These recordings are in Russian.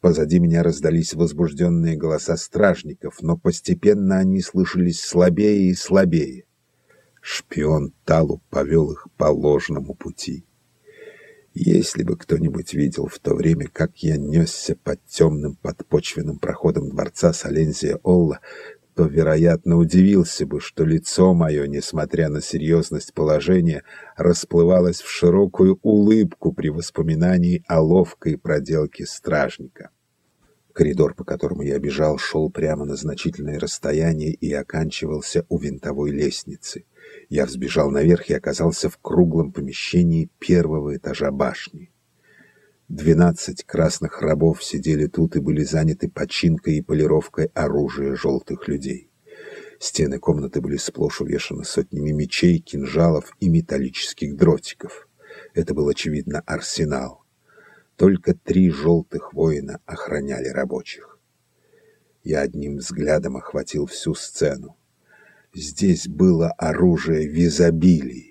Позади меня раздались возбужденные голоса стражников, но постепенно они слышались слабее и слабее. Шпион Талу повел их по ложному пути. Если бы кто-нибудь видел в то время, как я несся под темным подпочвенным проходом дворца Солензия Олла, то, вероятно, удивился бы, что лицо мое, несмотря на серьезность положения, расплывалось в широкую улыбку при воспоминании о ловкой проделке стражника. Коридор, по которому я бежал, шел прямо на значительное расстояние и оканчивался у винтовой лестницы. Я взбежал наверх и оказался в круглом помещении первого этажа башни. Двенадцать красных рабов сидели тут и были заняты починкой и полировкой оружия желтых людей. Стены комнаты были сплошь увешаны сотнями мечей, кинжалов и металлических дротиков. Это был, очевидно, арсенал. Только три желтых воина охраняли рабочих. Я одним взглядом охватил всю сцену. Здесь было оружие в изобилии.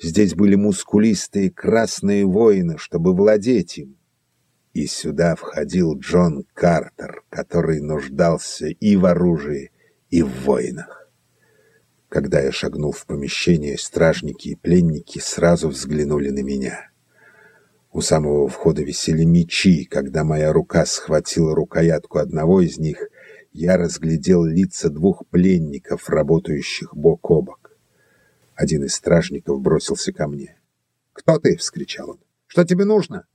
Здесь были мускулистые красные воины, чтобы владеть им. И сюда входил Джон Картер, который нуждался и в оружии, и в воинах. Когда я шагнул в помещение, стражники и пленники сразу взглянули на меня. У самого входа висели мечи. Когда моя рука схватила рукоятку одного из них, я разглядел лица двух пленников, работающих бок о бок. Один из стражников бросился ко мне. «Кто ты?» — вскричал он. «Что тебе нужно?»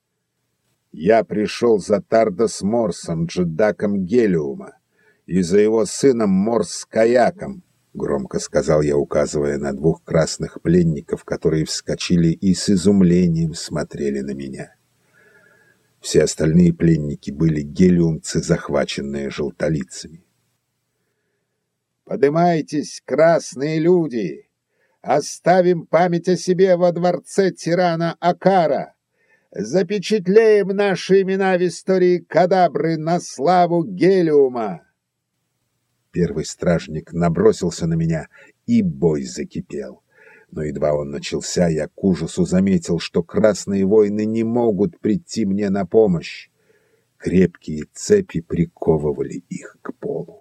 «Я пришел за Тардос Морсом, джедаком Гелиума, и за его сыном Морс Каяком», — громко сказал я, указывая на двух красных пленников, которые вскочили и с изумлением смотрели на меня. Все остальные пленники были гелиумцы, захваченные желтолицами. «Подымайтесь, красные люди!» Оставим память о себе во дворце тирана Акара. Запечатлеем наши имена в истории Кадабры на славу Гелиума. Первый стражник набросился на меня, и бой закипел. Но едва он начался, я к ужасу заметил, что красные воины не могут прийти мне на помощь. Крепкие цепи приковывали их к полу.